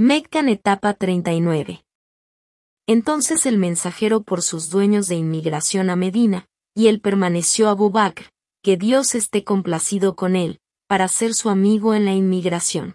Meccan etapa 39. Entonces el mensajero por sus dueños de inmigración a Medina, y él permaneció a Bakr, que Dios esté complacido con él, para ser su amigo en la inmigración.